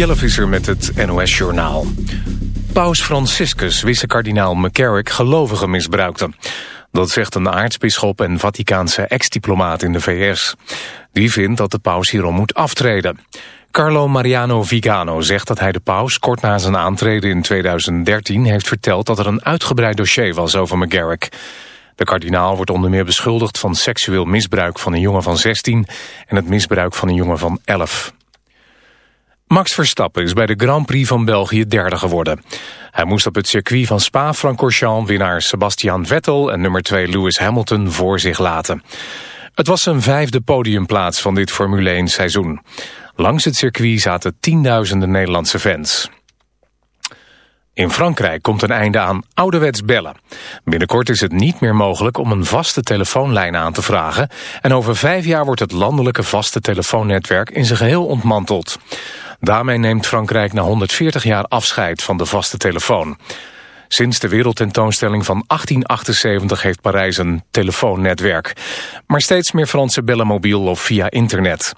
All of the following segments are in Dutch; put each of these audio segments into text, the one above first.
Jelle Visser met het NOS-journaal. Paus Franciscus wist kardinaal McCarrick gelovigen misbruikte. Dat zegt een aartsbisschop en Vaticaanse ex-diplomaat in de VS. Die vindt dat de paus hierom moet aftreden. Carlo Mariano Vigano zegt dat hij de paus kort na zijn aantreden in 2013 heeft verteld dat er een uitgebreid dossier was over McGarrick. De kardinaal wordt onder meer beschuldigd van seksueel misbruik van een jongen van 16 en het misbruik van een jongen van 11. Max Verstappen is bij de Grand Prix van België derde geworden. Hij moest op het circuit van Spa-Francorchamps winnaar Sebastian Vettel en nummer 2 Lewis Hamilton voor zich laten. Het was zijn vijfde podiumplaats van dit Formule 1 seizoen. Langs het circuit zaten tienduizenden Nederlandse fans. In Frankrijk komt een einde aan ouderwets bellen. Binnenkort is het niet meer mogelijk om een vaste telefoonlijn aan te vragen... en over vijf jaar wordt het landelijke vaste telefoonnetwerk in zijn geheel ontmanteld. Daarmee neemt Frankrijk na 140 jaar afscheid van de vaste telefoon. Sinds de wereldtentoonstelling van 1878 heeft Parijs een telefoonnetwerk. Maar steeds meer Fransen bellen mobiel of via internet.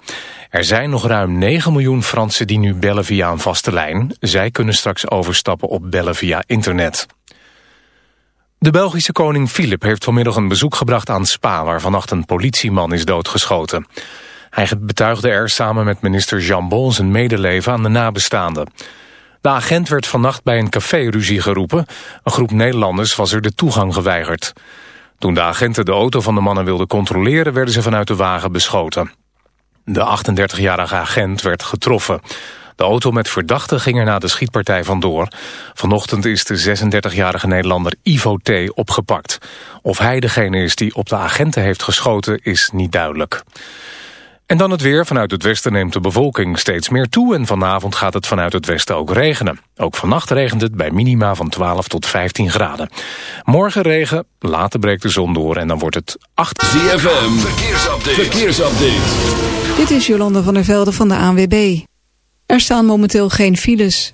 Er zijn nog ruim 9 miljoen Fransen die nu bellen via een vaste lijn. Zij kunnen straks overstappen op bellen via internet. De Belgische koning Filip heeft vanmiddag een bezoek gebracht aan Spa... waar vannacht een politieman is doodgeschoten. Hij betuigde er samen met minister Jean Bon zijn medeleven aan de nabestaanden. De agent werd vannacht bij een café-ruzie geroepen. Een groep Nederlanders was er de toegang geweigerd. Toen de agenten de auto van de mannen wilden controleren... werden ze vanuit de wagen beschoten. De 38-jarige agent werd getroffen. De auto met verdachten ging er na de schietpartij vandoor. Vanochtend is de 36-jarige Nederlander Ivo T. opgepakt. Of hij degene is die op de agenten heeft geschoten is niet duidelijk. En dan het weer. Vanuit het westen neemt de bevolking steeds meer toe... en vanavond gaat het vanuit het westen ook regenen. Ook vannacht regent het bij minima van 12 tot 15 graden. Morgen regen, later breekt de zon door en dan wordt het 8... ZFM, verkeersupdate. verkeersupdate. Dit is Jolande van der Velde van de ANWB. Er staan momenteel geen files.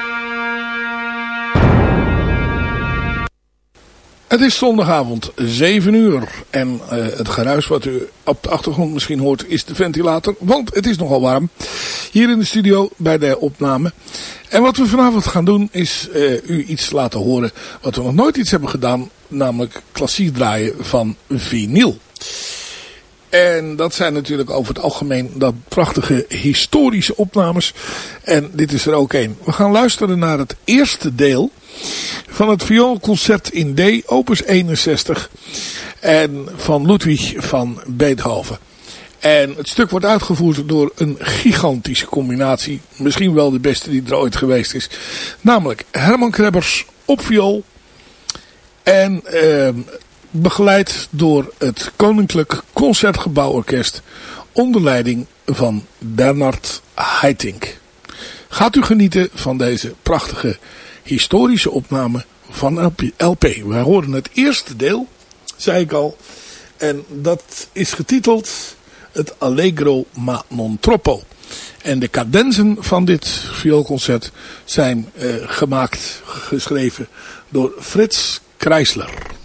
Het is zondagavond, 7 uur. En uh, het geruis wat u op de achtergrond misschien hoort is de ventilator. Want het is nogal warm. Hier in de studio bij de opname. En wat we vanavond gaan doen is uh, u iets laten horen wat we nog nooit iets hebben gedaan. Namelijk klassiek draaien van vinyl. En dat zijn natuurlijk over het algemeen dat prachtige historische opnames. En dit is er ook een. We gaan luisteren naar het eerste deel van het vioolconcert in D, opus 61. En van Ludwig van Beethoven. En het stuk wordt uitgevoerd door een gigantische combinatie. Misschien wel de beste die er ooit geweest is. Namelijk Herman Krebbers op viool. En eh, begeleid door het Koninklijk Concertgebouworkest. Onder leiding van Bernard Haitink. Gaat u genieten van deze prachtige historische opname van LP. Wij horen het eerste deel, zei ik al. En dat is getiteld het Allegro ma non troppo. En de cadenzen van dit vioolconcert zijn uh, gemaakt, geschreven door Frits Kreisler.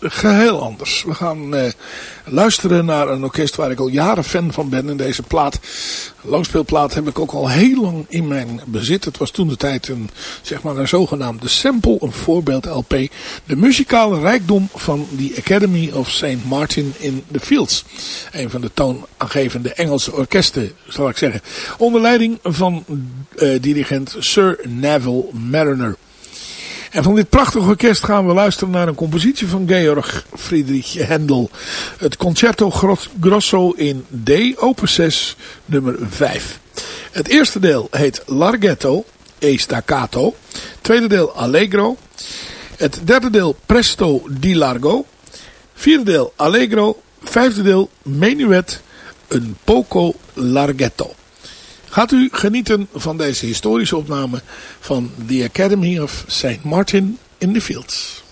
Geheel anders. We gaan uh, luisteren naar een orkest waar ik al jaren fan van ben. in deze plaat, langspeelplaat, heb ik ook al heel lang in mijn bezit. Het was toen de tijd een, zeg maar een zogenaamde sample, een voorbeeld LP. De muzikale rijkdom van the Academy of St. Martin in the Fields. Een van de toonaangevende Engelse orkesten, zal ik zeggen. Onder leiding van uh, dirigent Sir Neville Mariner. En van dit prachtige orkest gaan we luisteren naar een compositie van Georg Friedrich Händel. Het Concerto Grosso in D, opus 6, nummer 5. Het eerste deel heet Larghetto e Staccato. Tweede deel Allegro. Het derde deel Presto di Largo. Vierde deel Allegro. Vijfde deel Menuet, een poco larghetto. Gaat u genieten van deze historische opname van The Academy of St. Martin in the Fields.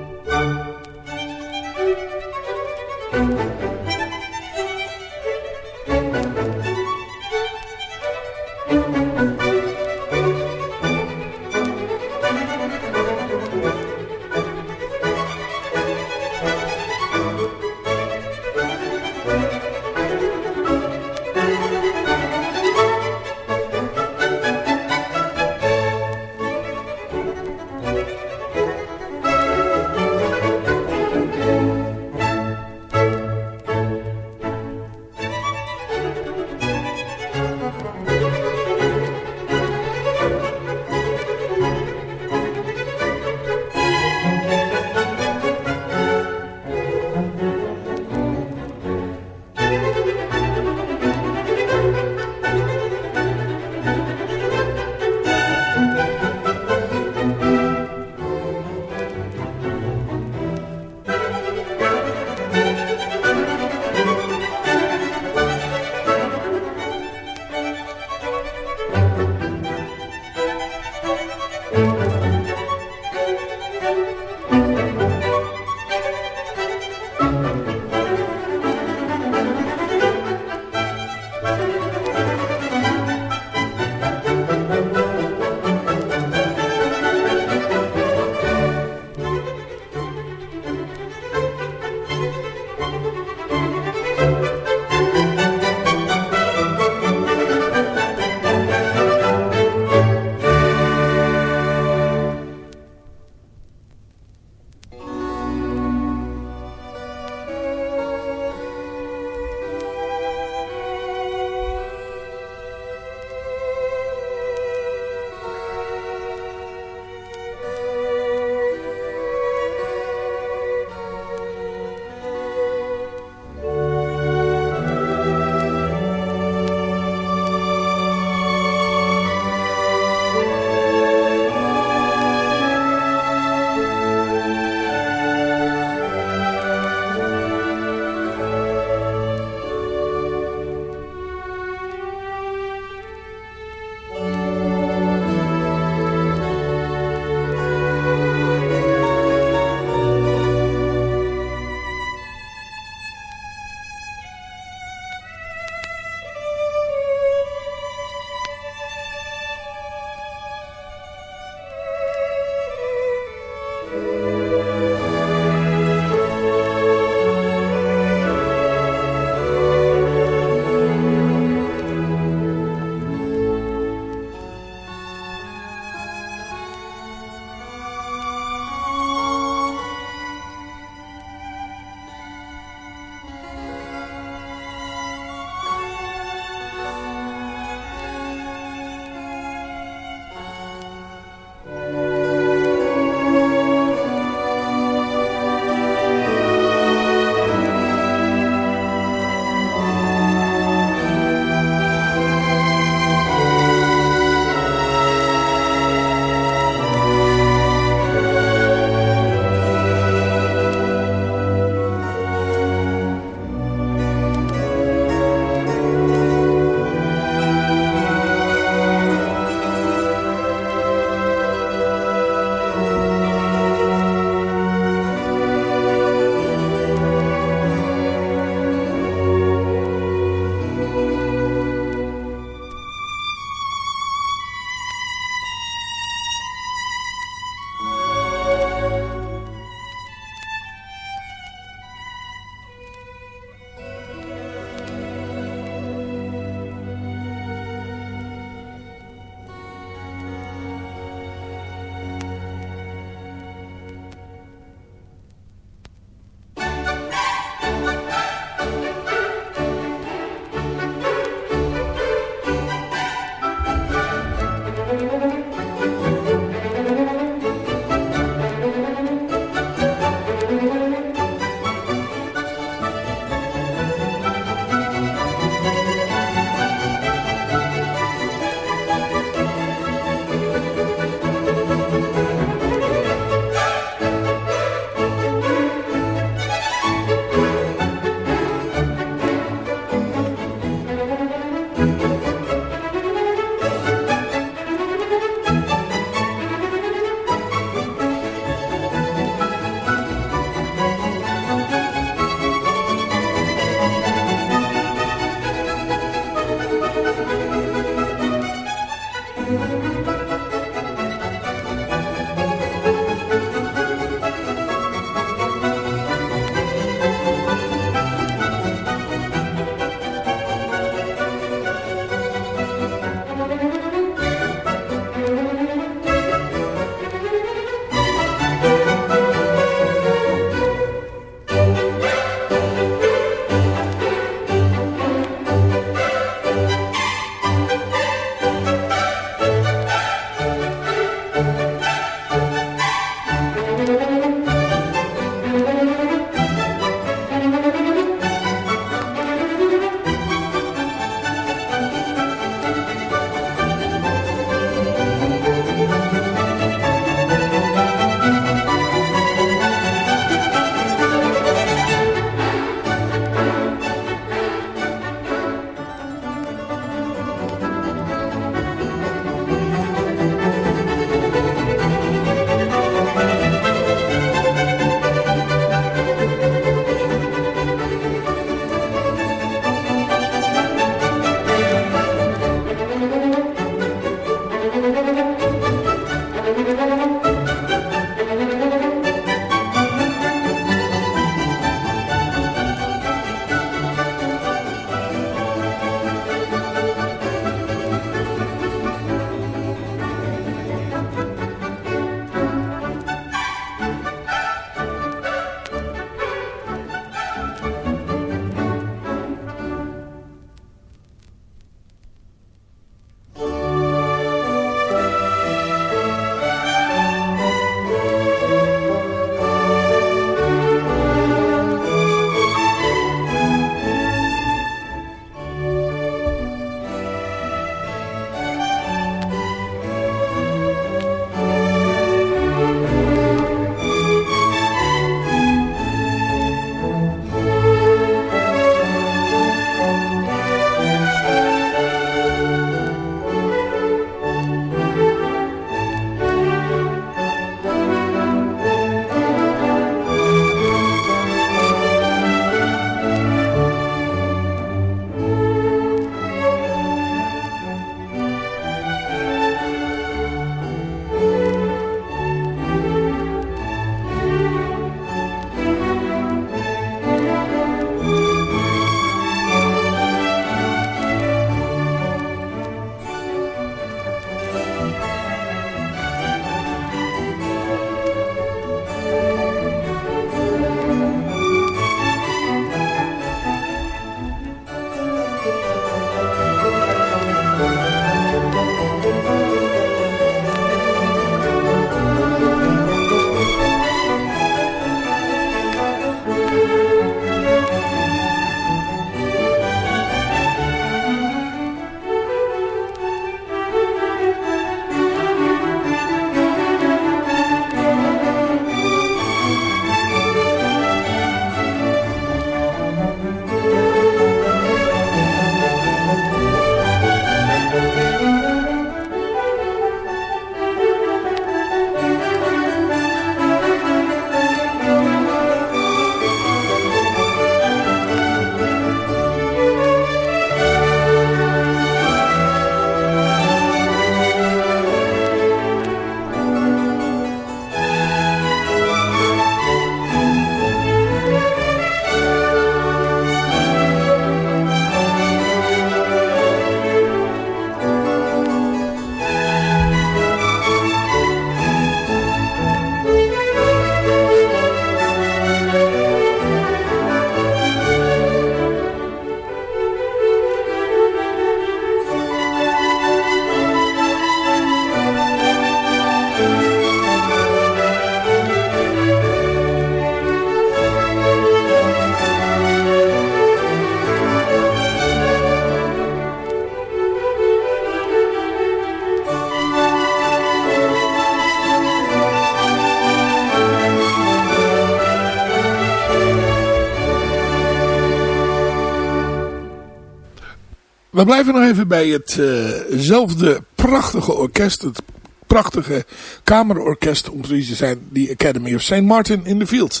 We blijven nog even bij hetzelfde prachtige orkest. Het prachtige kamerorkest om te zijn. Die Academy of St. Martin in the Fields.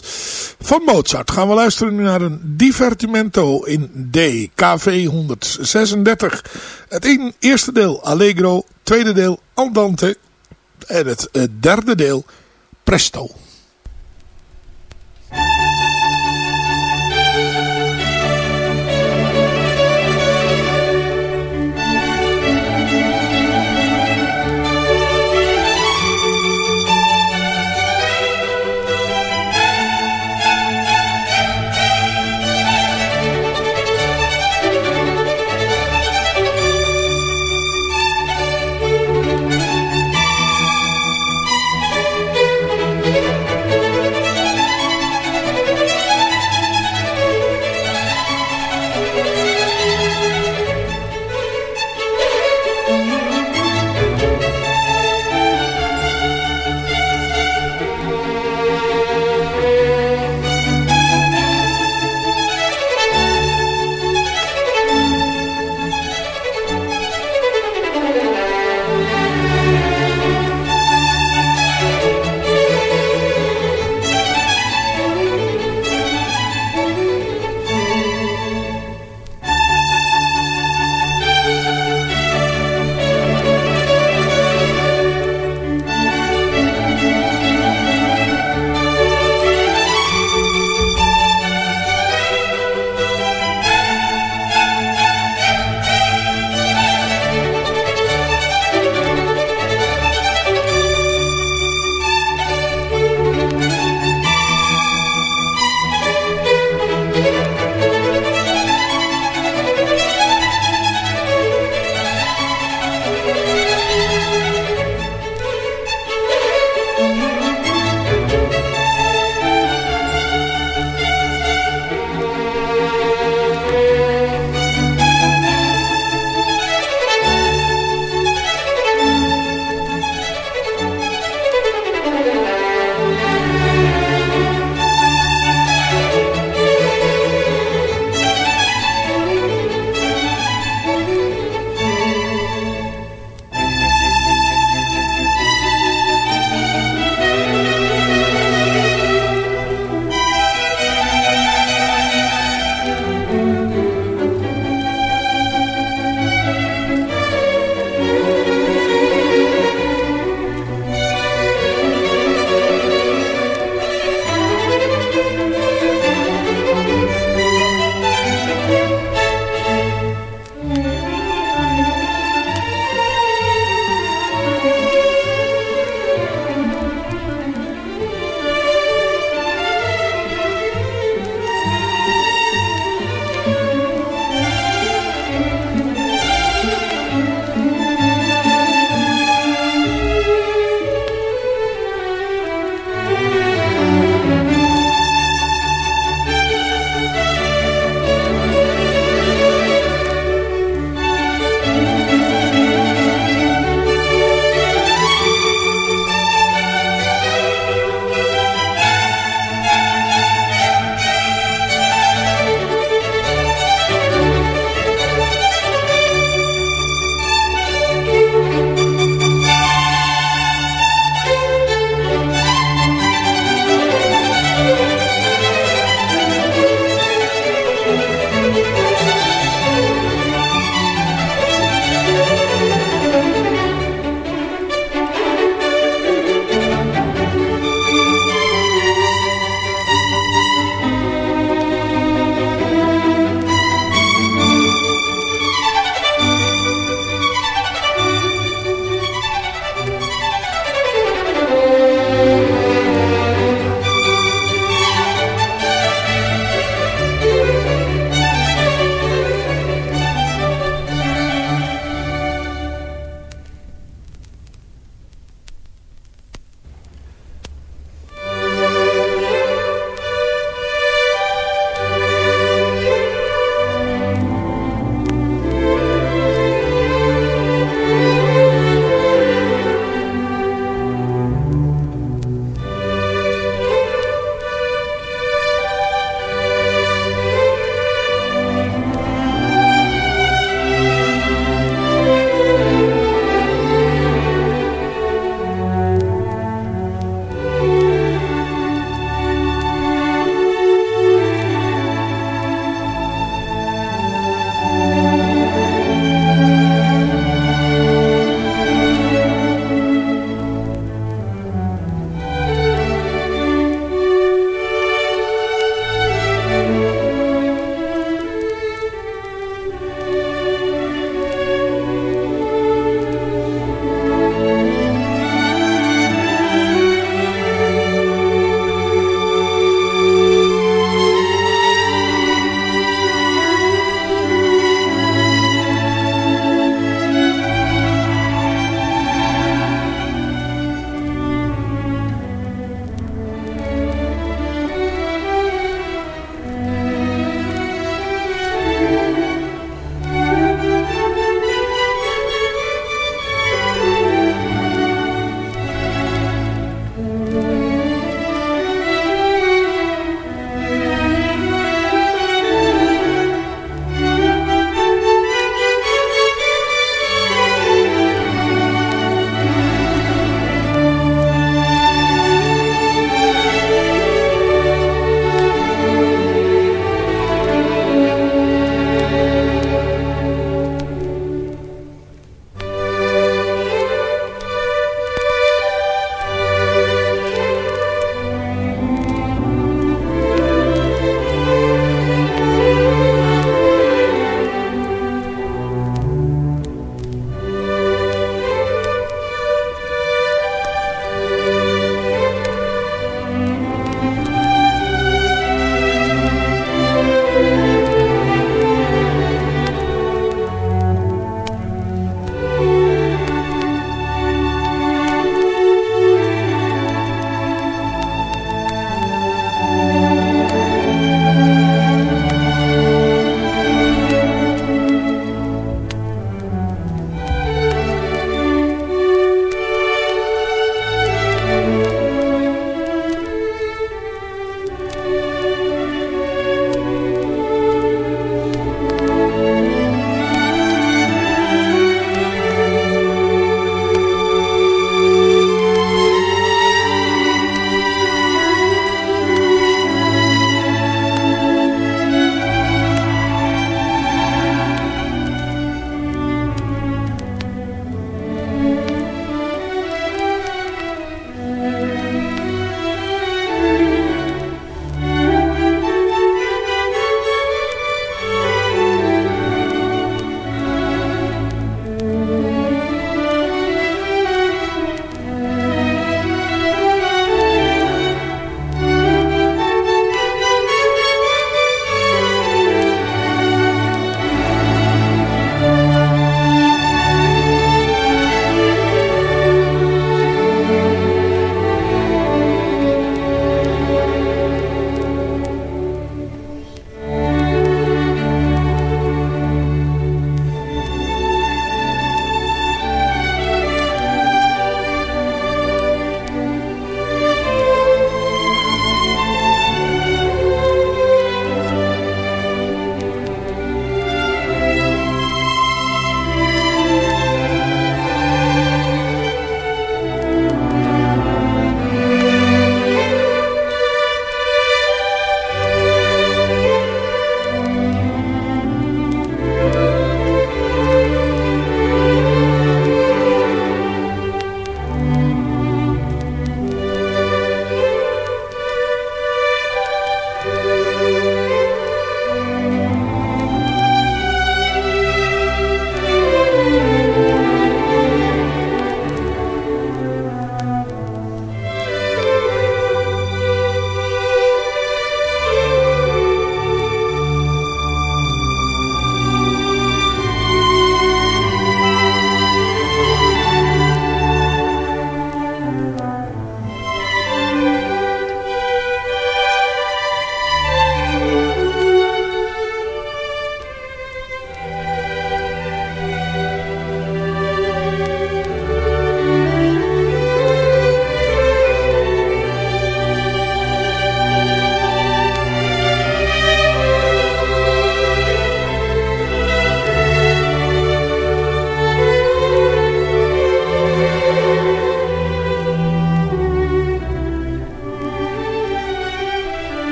Van Mozart gaan we luisteren nu naar een divertimento in D. KV 136. Het eerste deel Allegro. Tweede deel Andante. En het derde deel Presto.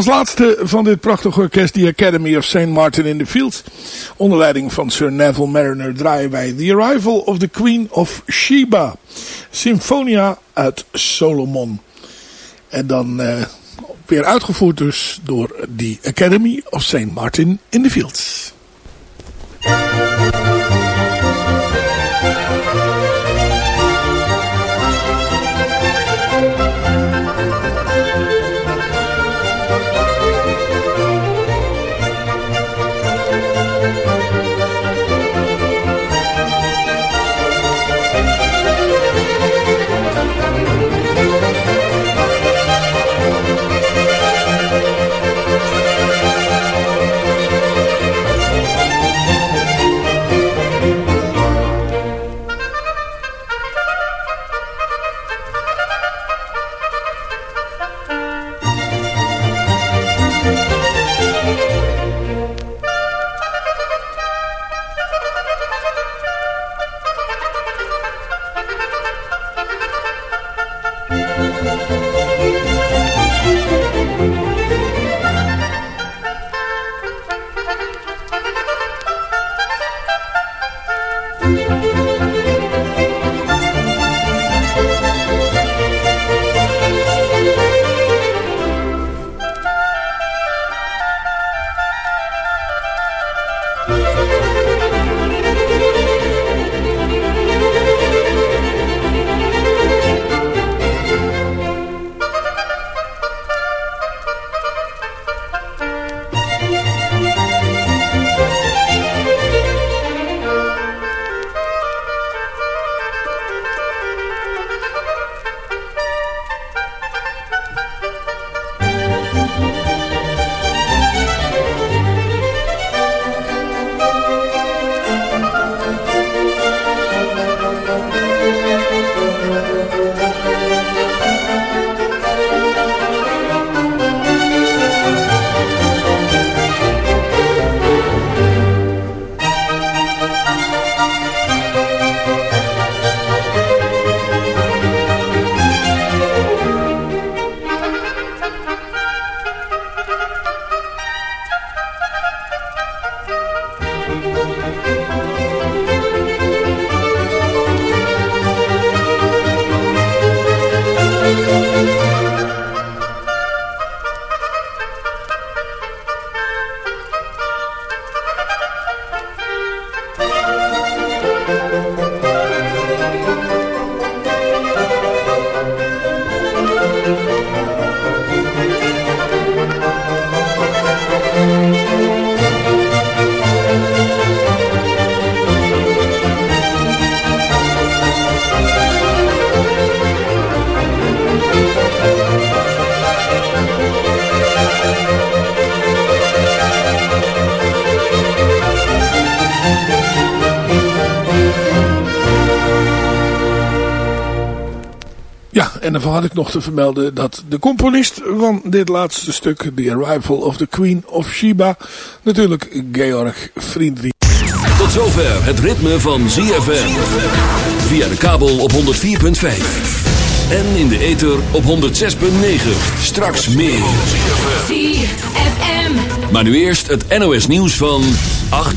Als laatste van dit prachtige orkest, de Academy of St. Martin in the Fields. Onder leiding van Sir Neville Mariner draaien wij The Arrival of the Queen of Sheba. Symphonia uit Solomon. En dan uh, weer uitgevoerd dus door de Academy of St. Martin in the Fields. Had ik nog te vermelden dat de componist van dit laatste stuk, The Arrival of the Queen of Sheba, natuurlijk Georg Friedrich. Tot zover het ritme van ZFM. Via de kabel op 104.5. En in de ether op 106.9. Straks meer. ZFM. Maar nu eerst het NOS nieuws van 8